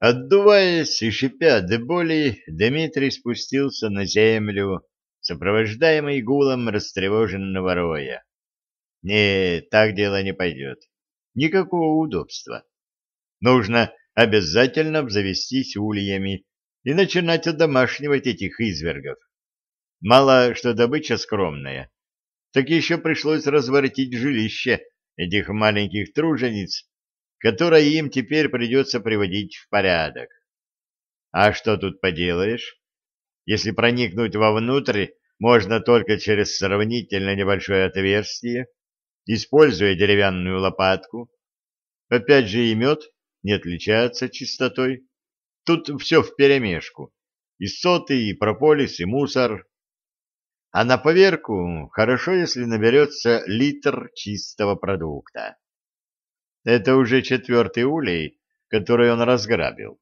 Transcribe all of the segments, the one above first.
Отдуваясь и шипя до боли, Дмитрий спустился на землю, сопровождаемый гулом растревоженного роя. Не, так дело не пойдет. Никакого удобства. Нужно обязательно обзавестись ульями и начинать одомашнивать этих извергов. Мало что добыча скромная, так еще пришлось разворотить жилище этих маленьких тружениц которое им теперь придется приводить в порядок. А что тут поделаешь? Если проникнуть вовнутрь можно только через сравнительно небольшое отверстие, используя деревянную лопатку. Опять же и мед не отличается чистотой. Тут все вперемешку. И соты, и прополис, и мусор. А на поверку хорошо, если наберется литр чистого продукта. Это уже четвертый улей, который он разграбил.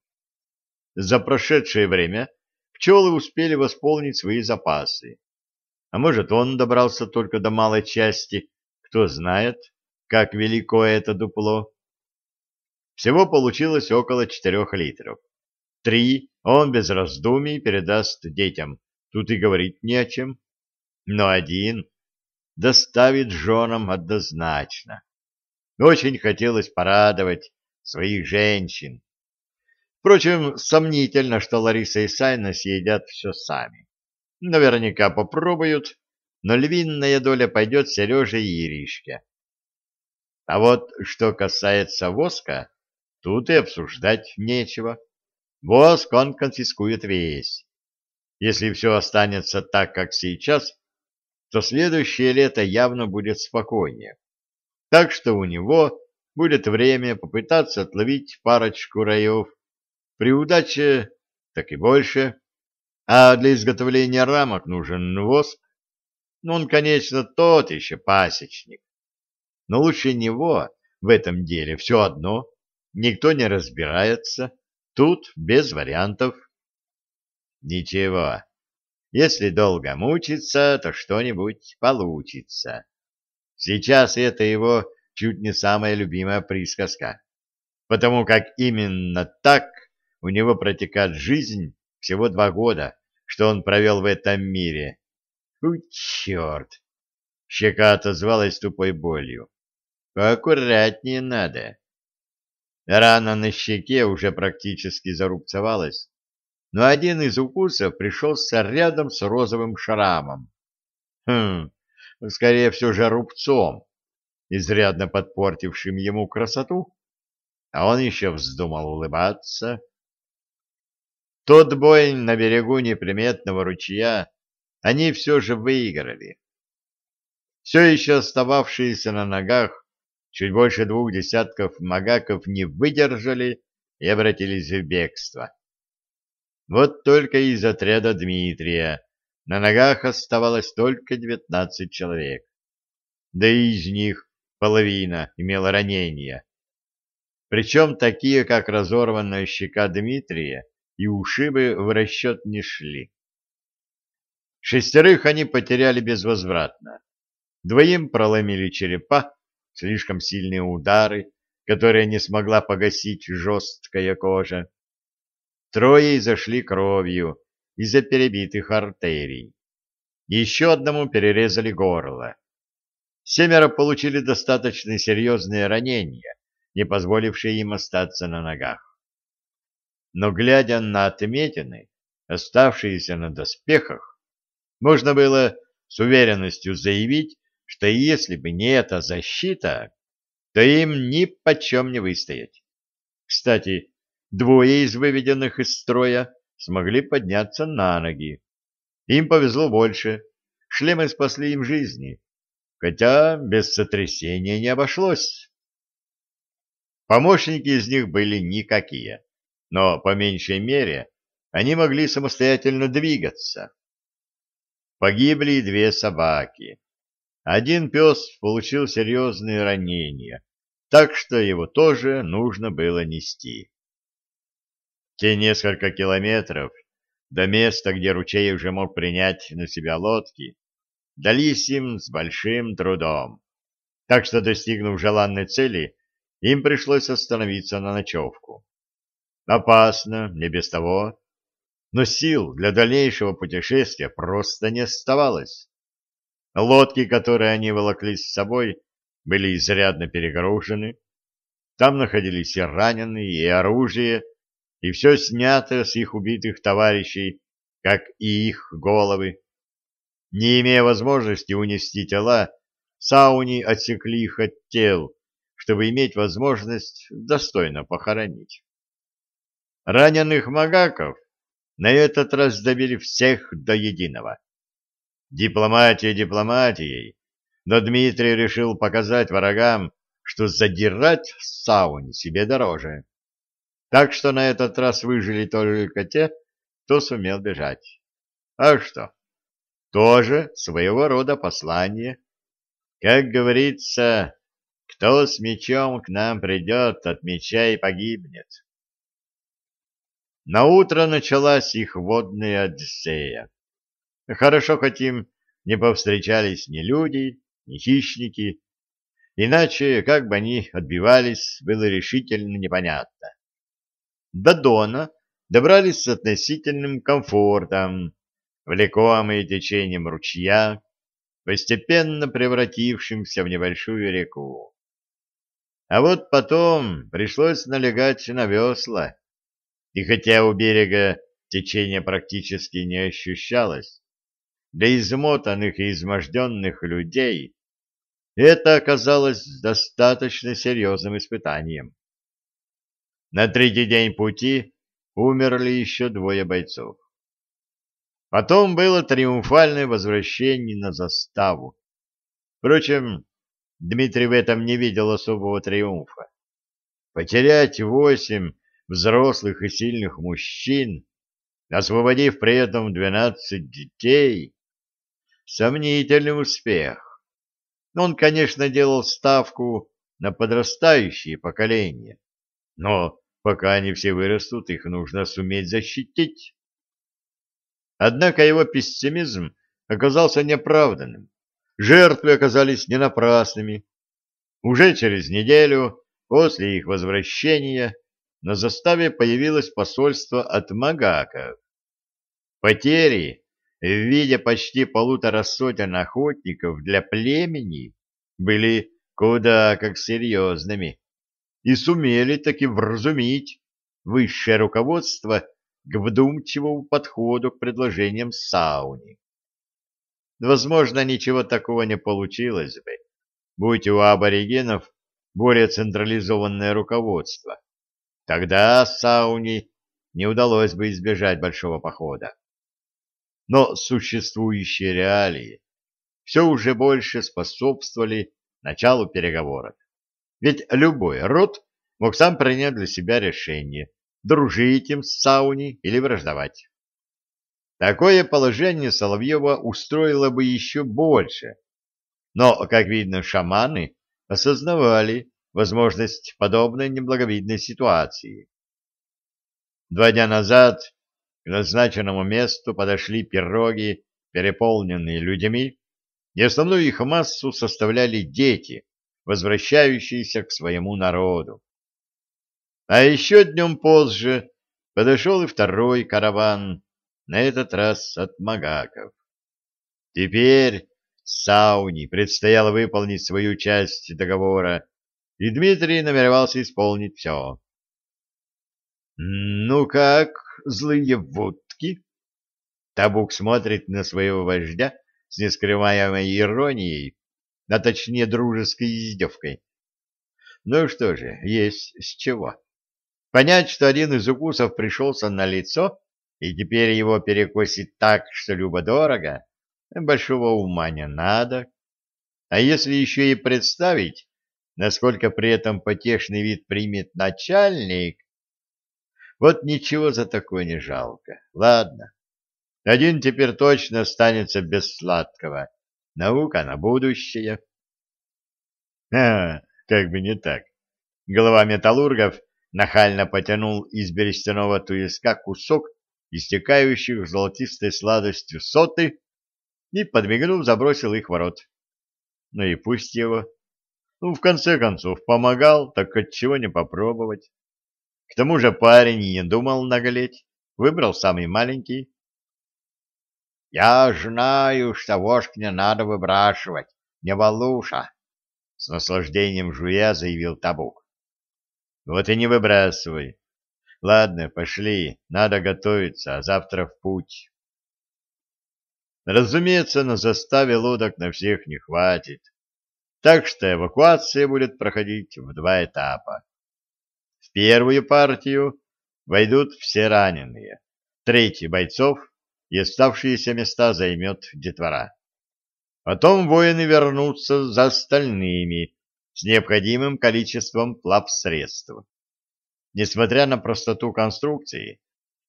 За прошедшее время пчелы успели восполнить свои запасы. А может, он добрался только до малой части, кто знает, как велико это дупло. Всего получилось около четырех литров. Три он без раздумий передаст детям, тут и говорить не о чем. Но один доставит женам однозначно. Очень хотелось порадовать своих женщин. Впрочем, сомнительно, что Лариса и Сайна съедят все сами. Наверняка попробуют, но львиная доля пойдет Сереже и Иришке. А вот что касается воска, тут и обсуждать нечего. Воск он конфискует весь. Если все останется так, как сейчас, то следующее лето явно будет спокойнее. Так что у него будет время попытаться отловить парочку раев. При удаче так и больше. А для изготовления рамок нужен воск. Ну, он, конечно, тот еще пасечник. Но лучше него в этом деле все одно. Никто не разбирается. Тут без вариантов. Ничего. Если долго мучиться, то что-нибудь получится. Сейчас это его чуть не самая любимая присказка, потому как именно так у него протекает жизнь всего два года, что он провел в этом мире. У, черт! Щека отозвалась тупой болью. Поаккуратнее надо. Рана на щеке уже практически зарубцевалась, но один из укусов пришелся рядом с розовым шрамом. Хм, скорее всего же рубцом, изрядно подпортившим ему красоту, а он еще вздумал улыбаться. Тот бой на берегу неприметного ручья они все же выиграли. Все еще остававшиеся на ногах чуть больше двух десятков магаков не выдержали и обратились в бегство. Вот только из отряда Дмитрия на ногах оставалось только девятнадцать человек. Да и из них половина имела ранения. Причем такие, как разорванная щека Дмитрия и ушибы в расчет не шли. Шестерых они потеряли безвозвратно. Двоим проломили черепа, слишком сильные удары, которые не смогла погасить жесткая кожа. Трое изошли кровью, из-за перебитых артерий. Еще одному перерезали горло. Семеро получили достаточно серьезные ранения, не позволившие им остаться на ногах. Но, глядя на отметины, оставшиеся на доспехах, можно было с уверенностью заявить, что если бы не эта защита, то им ни почем не выстоять. Кстати, двое из выведенных из строя смогли подняться на ноги. Им повезло больше, шлемы спасли им жизни, хотя без сотрясения не обошлось. Помощники из них были никакие, но по меньшей мере они могли самостоятельно двигаться. Погибли две собаки. Один пес получил серьезные ранения, так что его тоже нужно было нести. Те несколько километров до места, где ручей уже мог принять на себя лодки, дались им с большим трудом. Так что, достигнув желанной цели, им пришлось остановиться на ночевку. Опасно, не без того. Но сил для дальнейшего путешествия просто не оставалось. Лодки, которые они волокли с собой, были изрядно перегружены. Там находились и раненые, и оружие, и все снято с их убитых товарищей, как и их головы. Не имея возможности унести тела, сауни отсекли их от тел, чтобы иметь возможность достойно похоронить. Раненых магаков на этот раз добили всех до единого. Дипломатия дипломатией, но Дмитрий решил показать врагам, что задирать сауни себе дороже. Так что на этот раз выжили только те, кто сумел бежать. А что? Тоже своего рода послание. Как говорится, кто с мечом к нам придет, от меча и погибнет. На утро началась их водная одиссея. Хорошо хоть им не повстречались ни люди, ни хищники, иначе, как бы они отбивались, было решительно непонятно. До Дона добрались с относительным комфортом, влекомые течением ручья, постепенно превратившимся в небольшую реку. А вот потом пришлось налегать на весла, и хотя у берега течение практически не ощущалось, для измотанных и изможденных людей это оказалось достаточно серьезным испытанием. На третий день пути умерли еще двое бойцов. Потом было триумфальное возвращение на заставу. Впрочем, Дмитрий в этом не видел особого триумфа. Потерять восемь взрослых и сильных мужчин, освободив при этом двенадцать детей, сомнительный успех. Он, конечно, делал ставку на подрастающее поколение, но пока они все вырастут, их нужно суметь защитить. Однако его пессимизм оказался неоправданным. Жертвы оказались не напрасными. Уже через неделю после их возвращения на заставе появилось посольство от Магаков. Потери в виде почти полутора сотен охотников для племени были куда как серьезными и сумели таки вразумить высшее руководство к вдумчивому подходу к предложениям сауни. Возможно, ничего такого не получилось бы, будь у аборигенов более централизованное руководство. Тогда сауни не удалось бы избежать большого похода. Но существующие реалии все уже больше способствовали началу переговоров. Ведь любой род мог сам принять для себя решение, дружить им с Сауни или враждовать. Такое положение Соловьева устроило бы еще больше. Но, как видно, шаманы осознавали возможность подобной неблаговидной ситуации. Два дня назад к назначенному месту подошли пироги, переполненные людьми, и основную их массу составляли дети, возвращающиеся к своему народу. А еще днем позже подошел и второй караван, на этот раз от магаков. Теперь Сауни предстояло выполнить свою часть договора, и Дмитрий намеревался исполнить все. «Ну как, злые водки?» Табук смотрит на своего вождя с нескрываемой иронией, а точнее дружеской издевкой. Ну что же, есть с чего. Понять, что один из укусов пришелся на лицо, и теперь его перекосит так, что любо-дорого, большого ума не надо. А если еще и представить, насколько при этом потешный вид примет начальник, вот ничего за такое не жалко. Ладно, один теперь точно останется без сладкого. Наука на будущее. А, как бы не так. Голова металлургов нахально потянул из берестяного туеска кусок истекающих золотистой сладостью соты и, подмигнув, забросил их в рот. Ну и пусть его. Ну, в конце концов, помогал, так отчего не попробовать. К тому же парень не думал наголеть, выбрал самый маленький. — Я знаю, что вошк не надо выбрашивать, не Валуша, — с наслаждением жуя заявил Табук. — Вот и не выбрасывай. Ладно, пошли, надо готовиться, а завтра в путь. Разумеется, на заставе лодок на всех не хватит, так что эвакуация будет проходить в два этапа. В первую партию войдут все раненые, третий бойцов и оставшиеся места займет детвора. Потом воины вернутся за остальными с необходимым количеством плавсредств. Несмотря на простоту конструкции,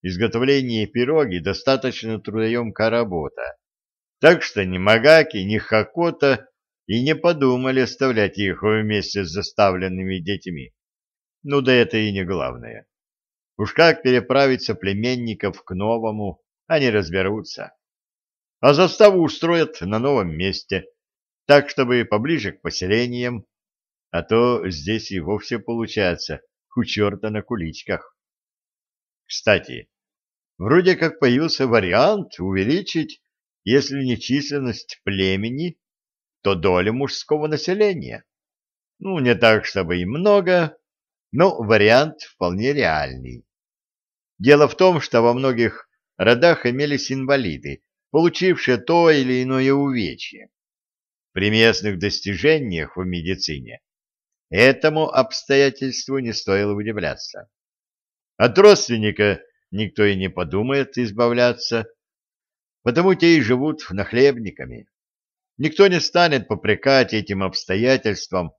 изготовление пироги достаточно трудоемкая работа, так что ни Магаки, ни Хакота и не подумали оставлять их вместе с заставленными детьми. Ну да это и не главное. Уж как переправить племенников к новому, они разберутся. А заставу устроят на новом месте, так, чтобы поближе к поселениям, а то здесь и вовсе получается у черта на куличках. Кстати, вроде как появился вариант увеличить если не численность племени, то долю мужского населения. Ну, не так, чтобы и много, но вариант вполне реальный. Дело в том, что во многих родах имелись инвалиды, получившие то или иное увечье. При местных достижениях в медицине этому обстоятельству не стоило удивляться. От родственника никто и не подумает избавляться, потому те и живут нахлебниками. Никто не станет попрекать этим обстоятельствам,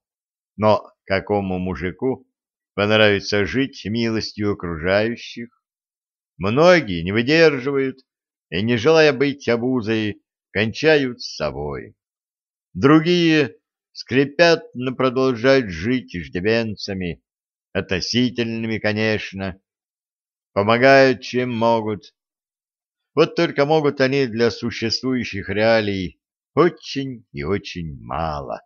но какому мужику понравится жить милостью окружающих? Многие не выдерживают и, не желая быть обузой, кончают с собой. Другие скрипят, но продолжают жить иждивенцами, относительными, конечно, помогают, чем могут, вот только могут они для существующих реалий очень и очень мало.